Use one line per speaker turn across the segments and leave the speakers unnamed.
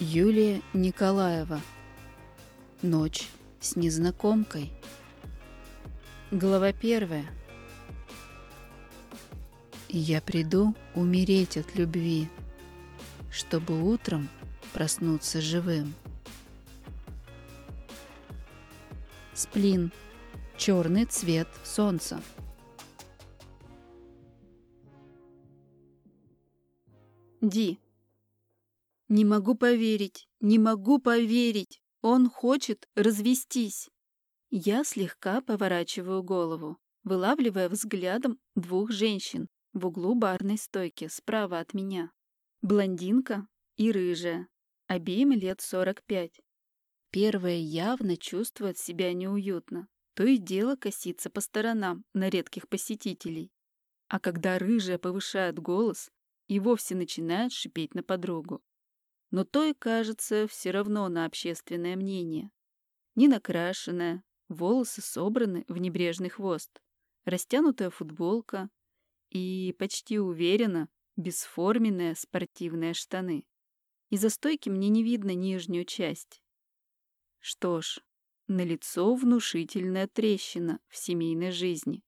Юлия Николаева. Ночь с незнакомкой. Глава первая. Я приду умереть от любви, чтобы утром проснуться живым. Сплин. Черный цвет солнца. Ди. Не могу поверить, не могу поверить. Он хочет развестись. Я слегка поворачиваю голову, вылавливая взглядом двух женщин в углу барной стойки справа от меня. Блондинка и рыжая, обеим лет 45. Первая явно чувствует себя неуютно, то и дело косится по сторонам на редких посетителей. А когда рыжая повышает голос, и вовсе начинает шипеть на подругу но то и кажется все равно на общественное мнение. Не накрашенная, волосы собраны в небрежный хвост, растянутая футболка и, почти уверенно, бесформенные спортивные штаны. Из-за стойки мне не видно нижнюю часть. Что ж, на лицо внушительная трещина в семейной жизни.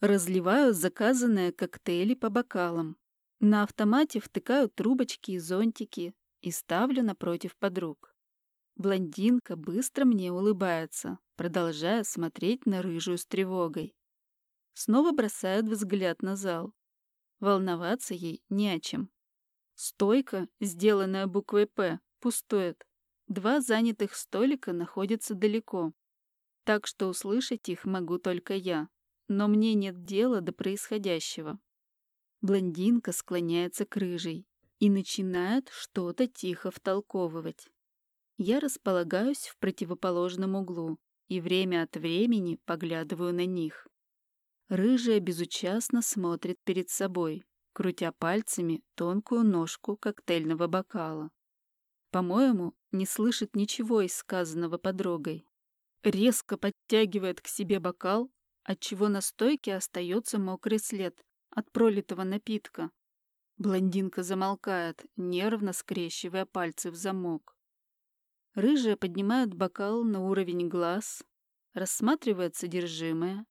Разливаю заказанные коктейли по бокалам. На автомате втыкаю трубочки и зонтики, и ставлю напротив подруг. Блондинка быстро мне улыбается, продолжая смотреть на рыжую с тревогой. Снова бросает взгляд на зал. Волноваться ей не о чем. Стойка, сделанная буквой «П», пустует. Два занятых столика находятся далеко. Так что услышать их могу только я. Но мне нет дела до происходящего. Блондинка склоняется к рыжей и начинает что-то тихо втолковывать. Я располагаюсь в противоположном углу и время от времени поглядываю на них. Рыжая безучастно смотрит перед собой, крутя пальцами тонкую ножку коктейльного бокала. По-моему, не слышит ничего из сказанного подругой. Резко подтягивает к себе бокал, отчего на стойке остается мокрый след от пролитого напитка. Блондинка замолкает, нервно скрещивая пальцы в замок. Рыжая поднимает бокал на уровень глаз, рассматривает содержимое,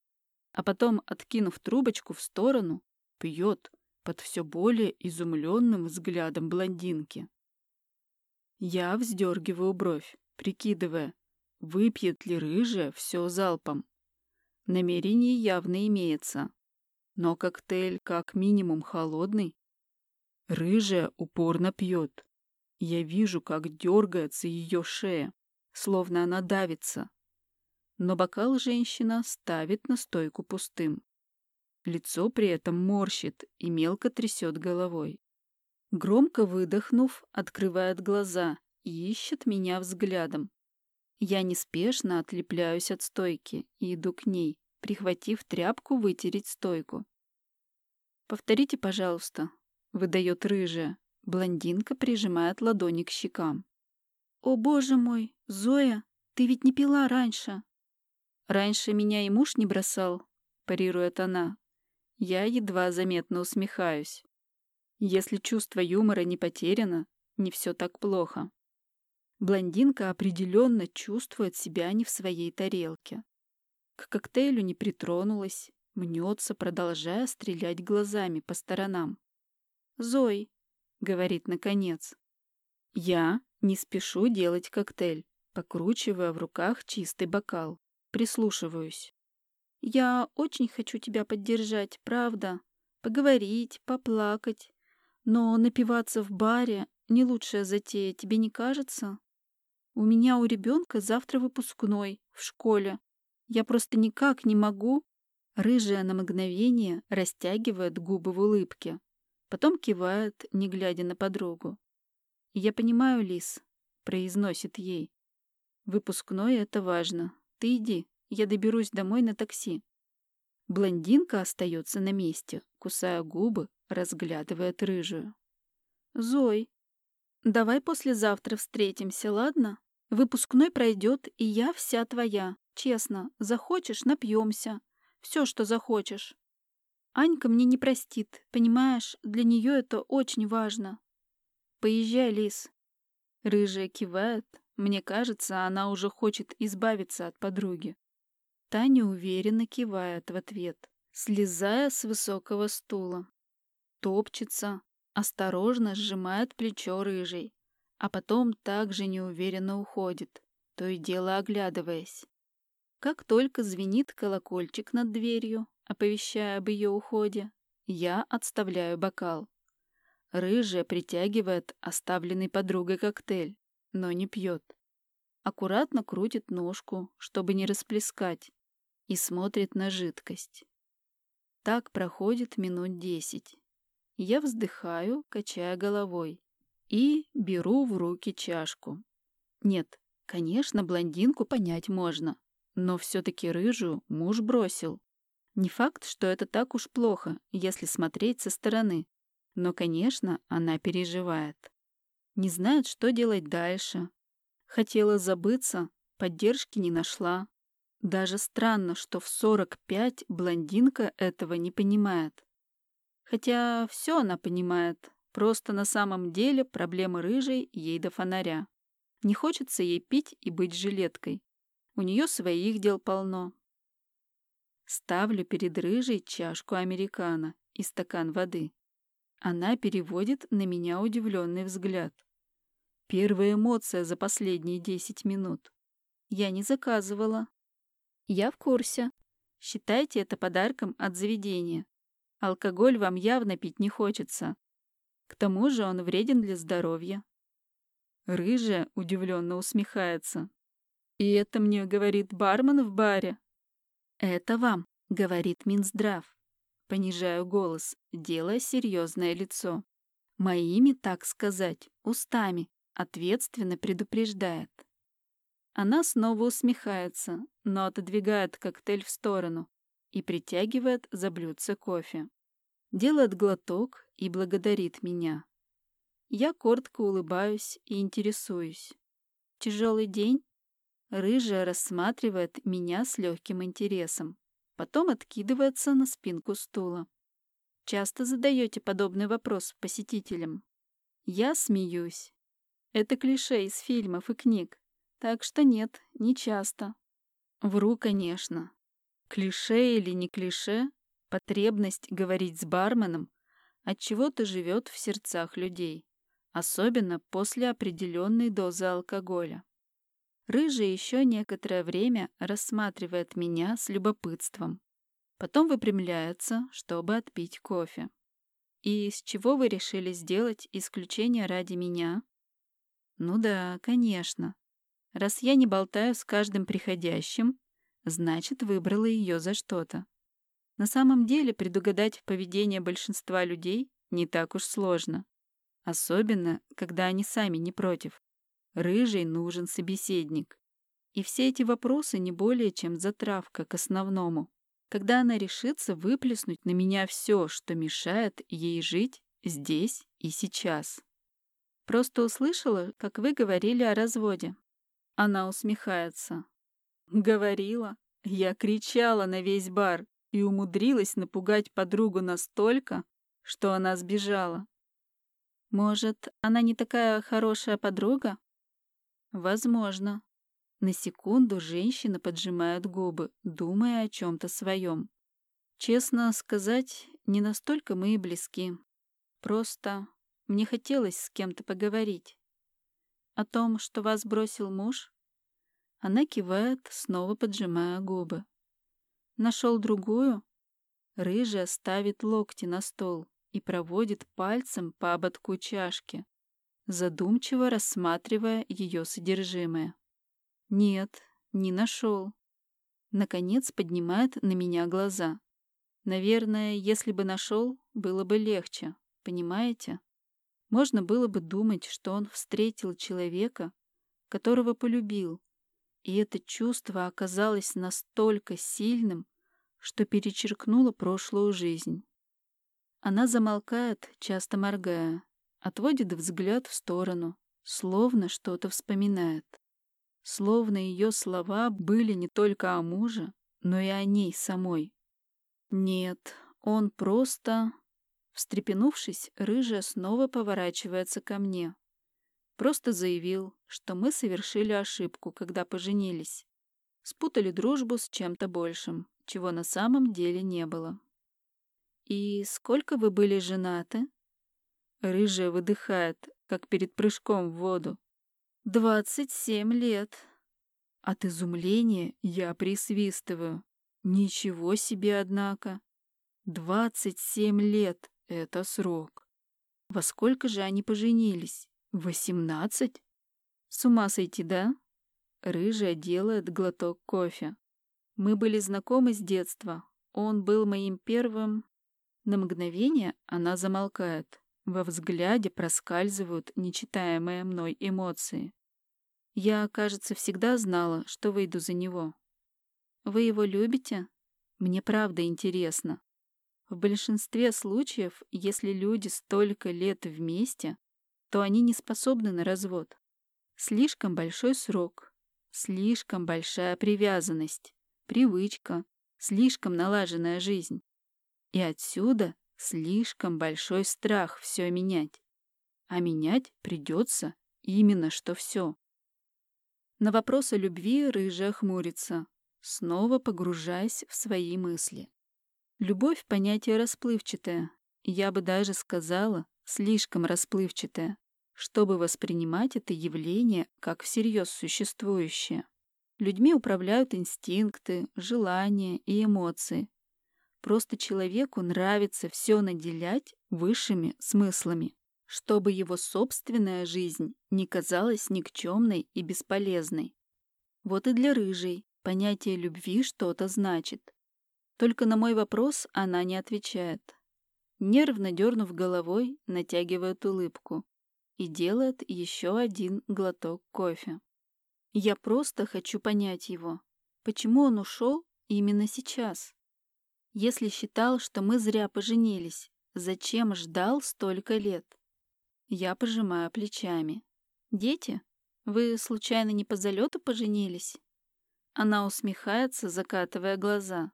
а потом, откинув трубочку в сторону, пьет под все более изумленным взглядом блондинки. Я вздергиваю бровь, прикидывая, выпьет ли рыжая все залпом. Намерение явно имеется, но коктейль как минимум холодный, Рыжая упорно пьет. Я вижу, как дергается ее шея, словно она давится. Но бокал женщина ставит на стойку пустым. Лицо при этом морщит и мелко трясет головой. Громко выдохнув, открывает глаза и ищет меня взглядом. Я неспешно отлепляюсь от стойки и иду к ней, прихватив тряпку вытереть стойку. «Повторите, пожалуйста», выдает рыжая. Блондинка прижимает ладони к щекам. «О, боже мой, Зоя, ты ведь не пила раньше!» «Раньше меня и муж не бросал», — парирует она. Я едва заметно усмехаюсь. Если чувство юмора не потеряно, не все так плохо. Блондинка определенно чувствует себя не в своей тарелке. К коктейлю не притронулась, мнется, продолжая стрелять глазами по сторонам. «Зой», — говорит наконец. Я не спешу делать коктейль, покручивая в руках чистый бокал. Прислушиваюсь. «Я очень хочу тебя поддержать, правда. Поговорить, поплакать. Но напиваться в баре — не лучшая затея, тебе не кажется? У меня у ребенка завтра выпускной в школе. Я просто никак не могу...» Рыжая на мгновение растягивает губы в улыбке. Потом кивает, не глядя на подругу. «Я понимаю, Лис», — произносит ей. «Выпускной — это важно. Ты иди, я доберусь домой на такси». Блондинка остается на месте, кусая губы, разглядывает рыжую. «Зой, давай послезавтра встретимся, ладно? Выпускной пройдет, и я вся твоя. Честно, захочешь — напьемся. Все, что захочешь. Анька мне не простит, понимаешь? Для нее это очень важно. Поезжай, Лис. Рыжая кивает. Мне кажется, она уже хочет избавиться от подруги. Таня уверенно кивает в ответ, слезая с высокого стула. Топчется, осторожно сжимает плечо рыжей, а потом также неуверенно уходит, то и дело оглядываясь. Как только звенит колокольчик над дверью, оповещая об ее уходе, я отставляю бокал. Рыжая притягивает оставленный подругой коктейль, но не пьет. Аккуратно крутит ножку, чтобы не расплескать, и смотрит на жидкость. Так проходит минут десять. Я вздыхаю, качая головой, и беру в руки чашку. Нет, конечно, блондинку понять можно, но все-таки рыжую муж бросил. Не факт, что это так уж плохо, если смотреть со стороны. Но, конечно, она переживает. Не знает, что делать дальше. Хотела забыться, поддержки не нашла. Даже странно, что в 45 блондинка этого не понимает. Хотя все она понимает, просто на самом деле проблемы рыжей ей до фонаря. Не хочется ей пить и быть жилеткой. У нее своих дел полно. Ставлю перед рыжей чашку американо и стакан воды. Она переводит на меня удивленный взгляд. Первая эмоция за последние десять минут. Я не заказывала. Я в курсе. Считайте это подарком от заведения. Алкоголь вам явно пить не хочется. К тому же он вреден для здоровья. Рыжая удивленно усмехается. И это мне говорит бармен в баре. Это вам, говорит Минздрав понижаю голос, делая серьезное лицо. Моими, так сказать, устами, ответственно предупреждает. Она снова усмехается, но отодвигает коктейль в сторону и притягивает за блюдце кофе. Делает глоток и благодарит меня. Я коротко улыбаюсь и интересуюсь. Тяжелый день? Рыжая рассматривает меня с легким интересом потом откидывается на спинку стула. Часто задаете подобный вопрос посетителям? Я смеюсь. Это клише из фильмов и книг, так что нет, не часто. Вру, конечно. Клише или не клише, потребность говорить с барменом от чего то живет в сердцах людей, особенно после определенной дозы алкоголя. Рыжая еще некоторое время рассматривает меня с любопытством. Потом выпрямляется, чтобы отпить кофе. «И с чего вы решили сделать исключение ради меня?» «Ну да, конечно. Раз я не болтаю с каждым приходящим, значит, выбрала ее за что-то. На самом деле предугадать поведение большинства людей не так уж сложно. Особенно, когда они сами не против. Рыжий нужен собеседник. И все эти вопросы не более чем затравка к основному. Когда она решится выплеснуть на меня все, что мешает ей жить здесь и сейчас. Просто услышала, как вы говорили о разводе. Она усмехается. Говорила. Я кричала на весь бар и умудрилась напугать подругу настолько, что она сбежала. Может, она не такая хорошая подруга? Возможно. На секунду женщина поджимает губы, думая о чем-то своем. Честно сказать, не настолько мы и близки. Просто мне хотелось с кем-то поговорить. О том, что вас бросил муж? Она кивает, снова поджимая губы. Нашел другую? Рыжая ставит локти на стол и проводит пальцем по ободку чашки, задумчиво рассматривая ее содержимое. «Нет, не нашел». Наконец поднимает на меня глаза. Наверное, если бы нашел, было бы легче, понимаете? Можно было бы думать, что он встретил человека, которого полюбил, и это чувство оказалось настолько сильным, что перечеркнуло прошлую жизнь. Она замолкает, часто моргая, отводит взгляд в сторону, словно что-то вспоминает. Словно ее слова были не только о муже, но и о ней самой. Нет, он просто... Встрепенувшись, рыжая снова поворачивается ко мне. Просто заявил, что мы совершили ошибку, когда поженились. Спутали дружбу с чем-то большим, чего на самом деле не было. «И сколько вы были женаты?» Рыжая выдыхает, как перед прыжком в воду. «Двадцать семь лет». От изумления я присвистываю. Ничего себе, однако. Двадцать семь лет — это срок. Во сколько же они поженились? Восемнадцать? С ума сойти, да? Рыжая делает глоток кофе. Мы были знакомы с детства. Он был моим первым... На мгновение она замолкает. Во взгляде проскальзывают нечитаемые мной эмоции. Я, кажется, всегда знала, что выйду за него. Вы его любите? Мне правда интересно. В большинстве случаев, если люди столько лет вместе, то они не способны на развод. Слишком большой срок, слишком большая привязанность, привычка, слишком налаженная жизнь. И отсюда слишком большой страх все менять. А менять придется именно что все. На вопрос о любви рыжая хмурится, снова погружаясь в свои мысли. Любовь — понятие расплывчатое, я бы даже сказала, слишком расплывчатое, чтобы воспринимать это явление как всерьез существующее. Людьми управляют инстинкты, желания и эмоции. Просто человеку нравится все наделять высшими смыслами, чтобы его собственная жизнь не казалась никчемной и бесполезной. Вот и для рыжей понятие любви что-то значит. Только на мой вопрос она не отвечает. Нервно дернув головой, натягивает улыбку и делает еще один глоток кофе. Я просто хочу понять его. Почему он ушел именно сейчас? Если считал, что мы зря поженились, зачем ждал столько лет? Я пожимаю плечами. Дети? Вы случайно не по залету поженились? Она усмехается, закатывая глаза.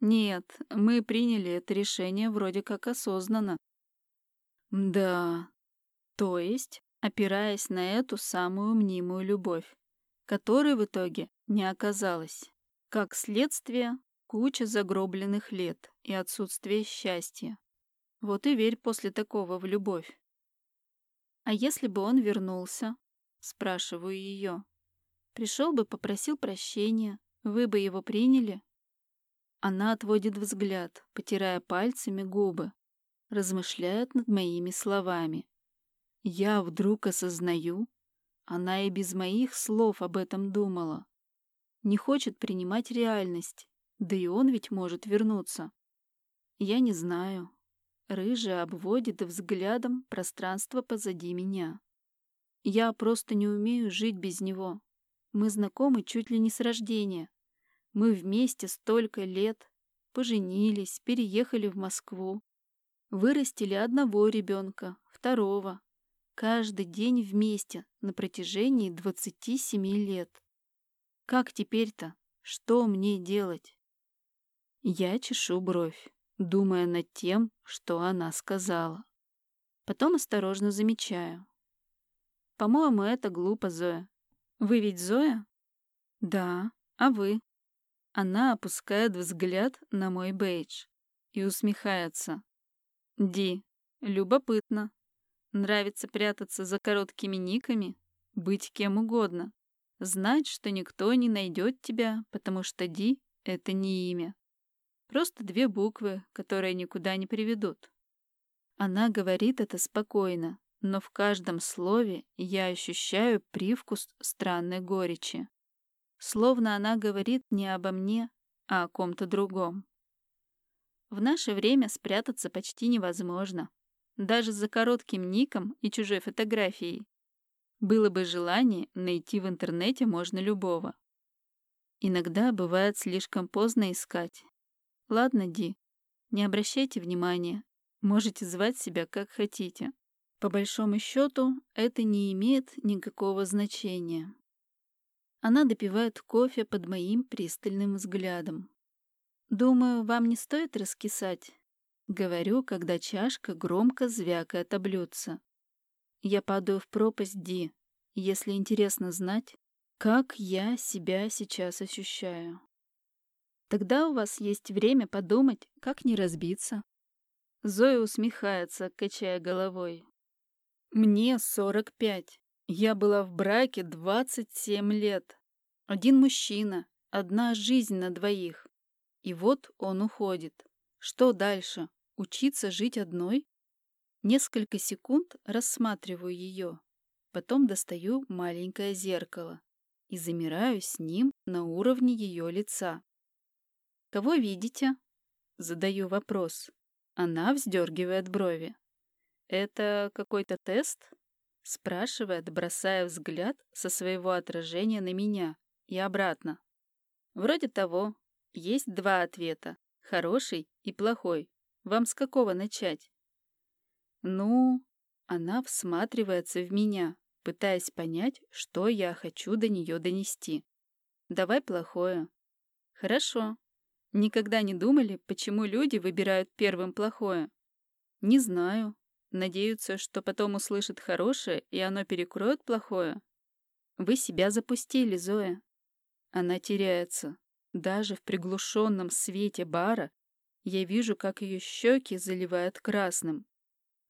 Нет, мы приняли это решение вроде как осознанно. Да. То есть, опираясь на эту самую мнимую любовь, которой в итоге не оказалось. Как следствие, куча загробленных лет и отсутствие счастья. Вот и верь после такого в любовь. А если бы он вернулся? Спрашиваю ее. Пришел бы, попросил прощения, вы бы его приняли? Она отводит взгляд, потирая пальцами губы, размышляет над моими словами. Я вдруг осознаю, она и без моих слов об этом думала. Не хочет принимать реальность, да и он ведь может вернуться. Я не знаю. Рыжая обводит взглядом пространство позади меня. Я просто не умею жить без него. Мы знакомы чуть ли не с рождения. Мы вместе столько лет, поженились, переехали в Москву, вырастили одного ребенка, второго. Каждый день вместе на протяжении 27 лет. Как теперь-то? Что мне делать? Я чешу бровь, думая над тем, что она сказала. Потом осторожно замечаю. По-моему, это глупо, Зоя. Вы ведь Зоя? Да. А вы? Она опускает взгляд на мой бейдж и усмехается. Ди, любопытно. Нравится прятаться за короткими никами, быть кем угодно. Знать, что никто не найдет тебя, потому что Ди — это не имя. Просто две буквы, которые никуда не приведут. Она говорит это спокойно, но в каждом слове я ощущаю привкус странной горечи. Словно она говорит не обо мне, а о ком-то другом. В наше время спрятаться почти невозможно. Даже за коротким ником и чужой фотографией. Было бы желание, найти в интернете можно любого. Иногда бывает слишком поздно искать. Ладно, Ди, не обращайте внимания. Можете звать себя как хотите. По большому счету, это не имеет никакого значения. Она допивает кофе под моим пристальным взглядом. «Думаю, вам не стоит раскисать?» Говорю, когда чашка громко звякает о. Я падаю в пропасть, Ди. Если интересно знать, как я себя сейчас ощущаю. Тогда у вас есть время подумать, как не разбиться. Зоя усмехается, качая головой. Мне 45. Я была в браке 27 лет. Один мужчина, одна жизнь на двоих. И вот он уходит. Что дальше? Учиться жить одной? Несколько секунд рассматриваю ее. Потом достаю маленькое зеркало и замираю с ним на уровне ее лица. «Кого видите?» Задаю вопрос. Она вздергивает брови. «Это какой-то тест?» Спрашивает, бросая взгляд со своего отражения на меня и обратно. Вроде того. Есть два ответа. Хороший и плохой. Вам с какого начать? Ну, она всматривается в меня, пытаясь понять, что я хочу до нее донести. Давай плохое. Хорошо. Никогда не думали, почему люди выбирают первым плохое? Не знаю. Надеются, что потом услышат хорошее, и оно перекроет плохое. Вы себя запустили, Зоя. Она теряется. Даже в приглушенном свете бара я вижу, как ее щеки заливают красным.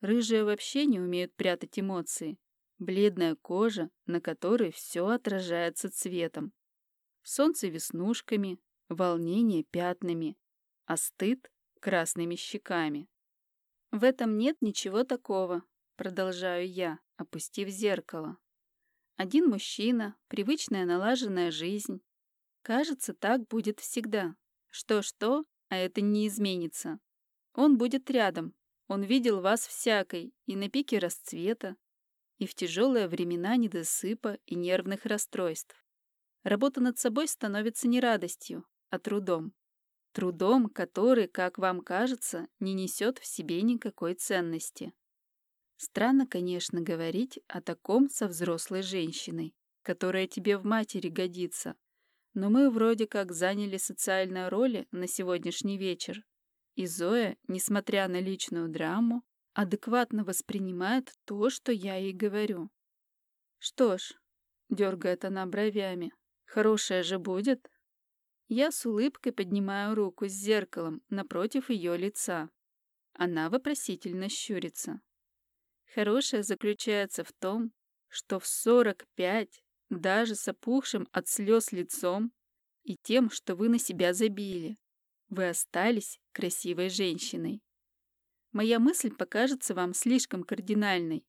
Рыжие вообще не умеют прятать эмоции. Бледная кожа, на которой все отражается цветом. Солнце веснушками, волнение пятнами, а стыд — красными щеками. В этом нет ничего такого, продолжаю я, опустив зеркало. Один мужчина, привычная налаженная жизнь. Кажется, так будет всегда. Что-что, а это не изменится. Он будет рядом. Он видел вас всякой и на пике расцвета, и в тяжелые времена недосыпа и нервных расстройств. Работа над собой становится не радостью, а трудом. Трудом, который, как вам кажется, не несет в себе никакой ценности. Странно, конечно, говорить о таком со взрослой женщиной, которая тебе в матери годится, но мы вроде как заняли социальные роли на сегодняшний вечер. И Зоя, несмотря на личную драму, адекватно воспринимает то, что я ей говорю. «Что ж», — дергает она бровями, — «хорошее же будет». Я с улыбкой поднимаю руку с зеркалом напротив ее лица. Она вопросительно щурится. Хорошее заключается в том, что в 45 даже с опухшим от слез лицом и тем, что вы на себя забили. Вы остались красивой женщиной. Моя мысль покажется вам слишком кардинальной,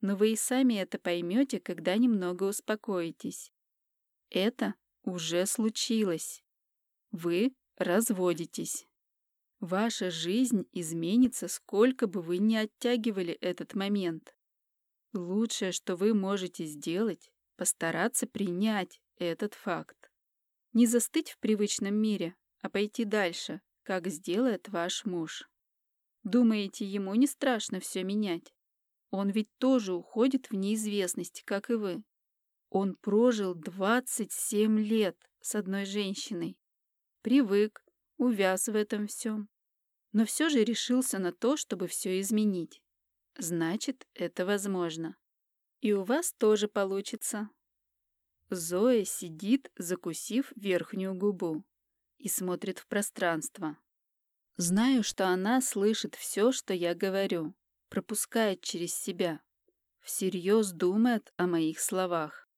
но вы и сами это поймете, когда немного успокоитесь. Это уже случилось. Вы разводитесь. Ваша жизнь изменится, сколько бы вы ни оттягивали этот момент. Лучшее, что вы можете сделать, постараться принять этот факт. Не застыть в привычном мире, а пойти дальше, как сделает ваш муж. Думаете, ему не страшно все менять? Он ведь тоже уходит в неизвестность, как и вы. Он прожил 27 лет с одной женщиной. Привык, увяз в этом всем. Но все же решился на то, чтобы все изменить. Значит, это возможно. И у вас тоже получится. Зоя сидит, закусив верхнюю губу, и смотрит в пространство. Знаю, что она слышит все, что я говорю, пропускает через себя, всерьез думает о моих словах.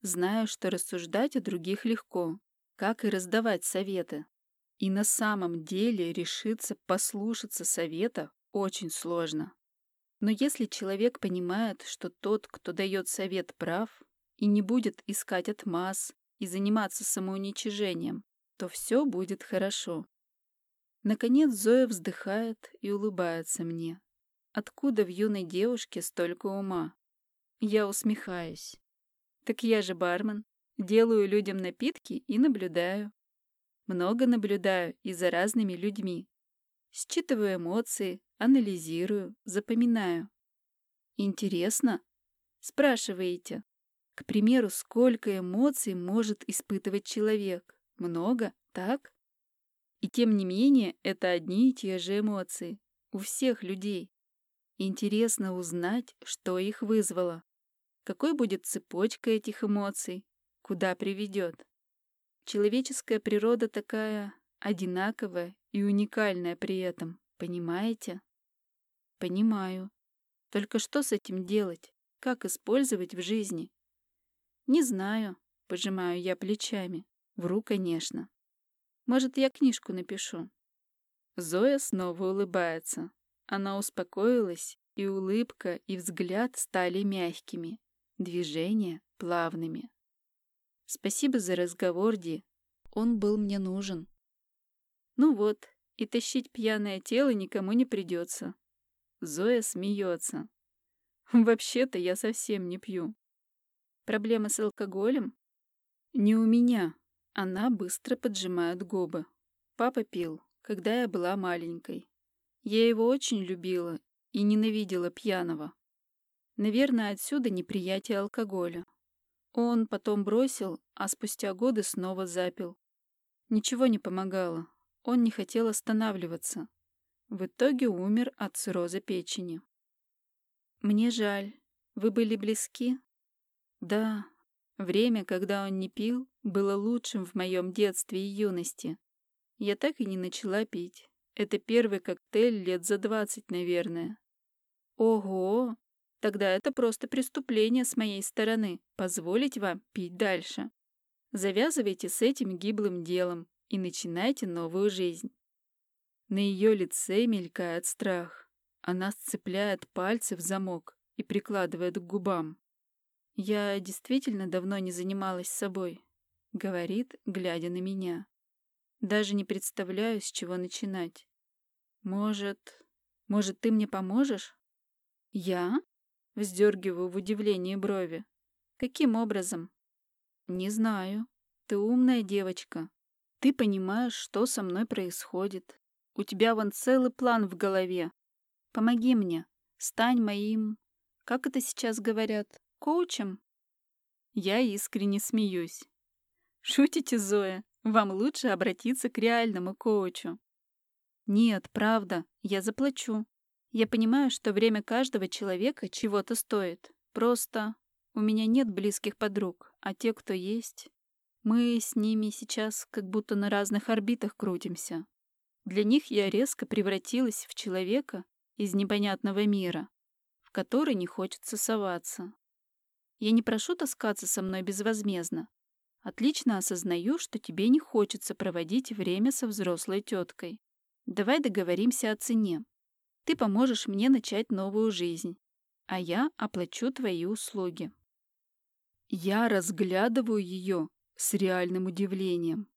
Знаю, что рассуждать о других легко, как и раздавать советы. И на самом деле решиться послушаться совета очень сложно. Но если человек понимает, что тот, кто дает совет, прав, и не будет искать отмаз и заниматься самоуничижением, то все будет хорошо. Наконец Зоя вздыхает и улыбается мне. Откуда в юной девушке столько ума? Я усмехаюсь. Так я же бармен. Делаю людям напитки и наблюдаю. Много наблюдаю и за разными людьми. Считываю эмоции, анализирую, запоминаю. Интересно? Спрашиваете. К примеру, сколько эмоций может испытывать человек? Много, так? И тем не менее, это одни и те же эмоции. У всех людей. Интересно узнать, что их вызвало. Какой будет цепочка этих эмоций? Куда приведет? Человеческая природа такая одинаковая и уникальная при этом, понимаете? Понимаю. Только что с этим делать? Как использовать в жизни? Не знаю, пожимаю я плечами. Вру, конечно. Может, я книжку напишу. Зоя снова улыбается. Она успокоилась, и улыбка, и взгляд стали мягкими, движения плавными. Спасибо за разговор, Ди. Он был мне нужен. Ну вот, и тащить пьяное тело никому не придется. Зоя смеется. Вообще-то я совсем не пью. Проблема с алкоголем? Не у меня. Она быстро поджимает губы. Папа пил, когда я была маленькой. Я его очень любила и ненавидела пьяного. Наверное, отсюда неприятие алкоголя. Он потом бросил, а спустя годы снова запил. Ничего не помогало. Он не хотел останавливаться. В итоге умер от цирроза печени. Мне жаль. Вы были близки? Да. Время, когда он не пил, было лучшим в моем детстве и юности. Я так и не начала пить. Это первый коктейль лет за двадцать, наверное. Ого! Тогда это просто преступление с моей стороны — позволить вам пить дальше. Завязывайте с этим гиблым делом и начинайте новую жизнь. На ее лице мелькает страх. Она сцепляет пальцы в замок и прикладывает к губам. «Я действительно давно не занималась собой», — говорит, глядя на меня. «Даже не представляю, с чего начинать. Может, может, ты мне поможешь?» «Я?» — вздергиваю в удивлении брови. «Каким образом?» «Не знаю. Ты умная девочка. Ты понимаешь, что со мной происходит. У тебя вон целый план в голове. Помоги мне. Стань моим... Как это сейчас говорят? Коучем?» Я искренне смеюсь. «Шутите, Зоя? Вам лучше обратиться к реальному коучу». «Нет, правда, я заплачу. Я понимаю, что время каждого человека чего-то стоит. Просто у меня нет близких подруг, а те, кто есть, мы с ними сейчас как будто на разных орбитах крутимся. Для них я резко превратилась в человека из непонятного мира, в который не хочется соваться. Я не прошу таскаться со мной безвозмездно. Отлично осознаю, что тебе не хочется проводить время со взрослой теткой. Давай договоримся о цене. Ты поможешь мне начать новую жизнь, а я оплачу твои услуги. Я разглядываю ее с реальным удивлением.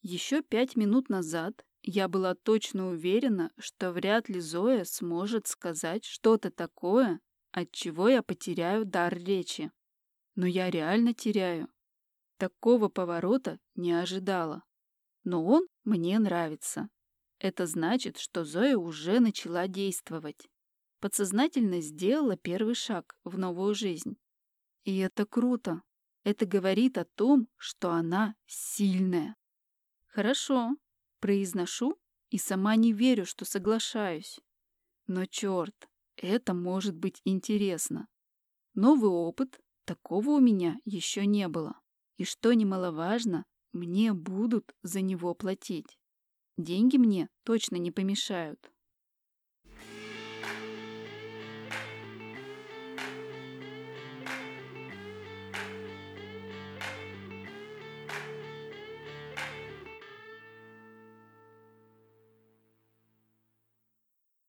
Еще пять минут назад я была точно уверена, что вряд ли Зоя сможет сказать что-то такое, от чего я потеряю дар речи. Но я реально теряю. Такого поворота не ожидала. Но он мне нравится. Это значит, что Зоя уже начала действовать. Подсознательно сделала первый шаг в новую жизнь. И это круто. Это говорит о том, что она сильная. Хорошо, произношу и сама не верю, что соглашаюсь. Но черт, это может быть интересно. Новый опыт, такого у меня еще не было. И что немаловажно, мне будут за него платить. Деньги мне точно не помешают.